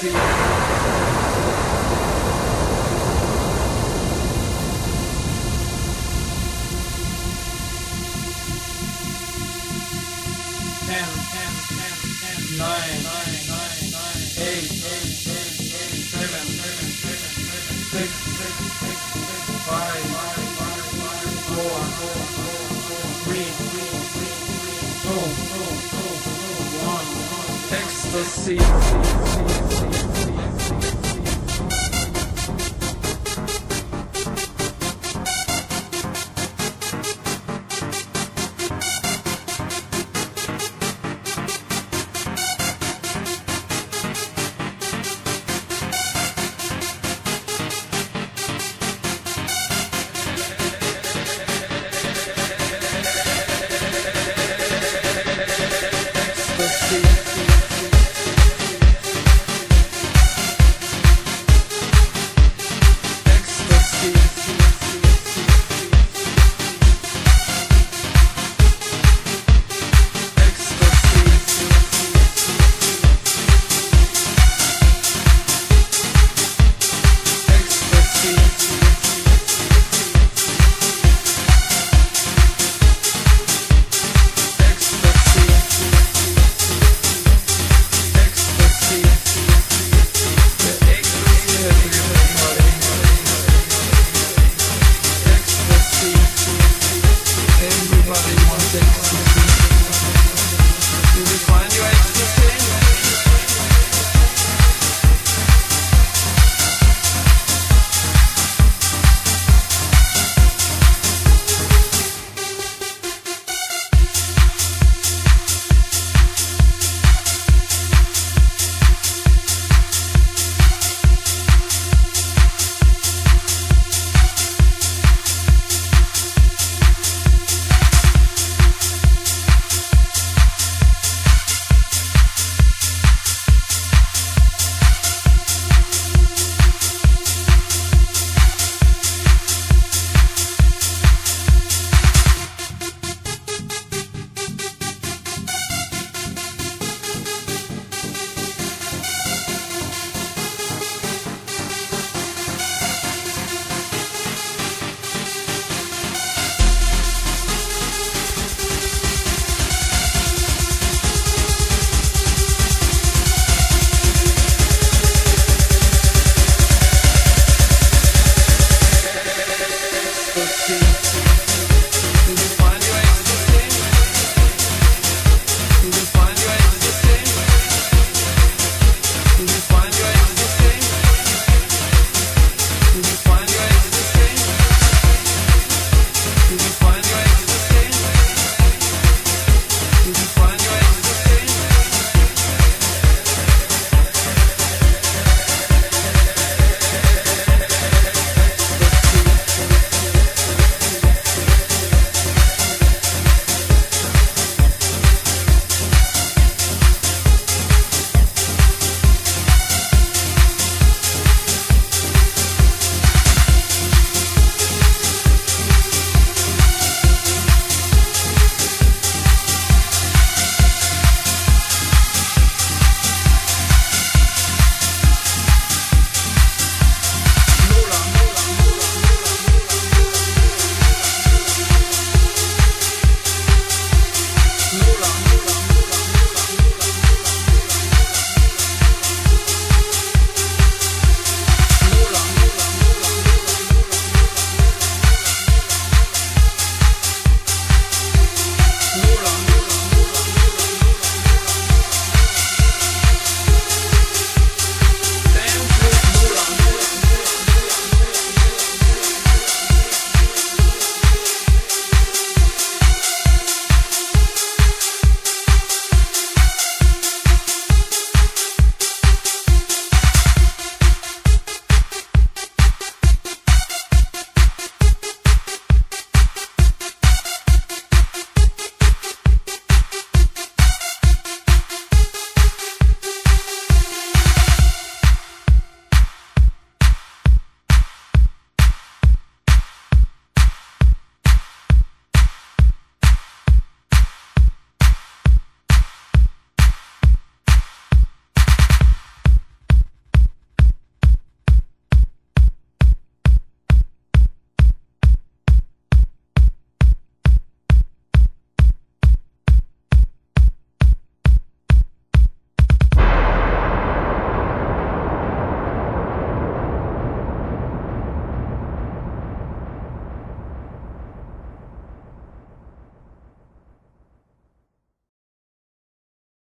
see. the sea.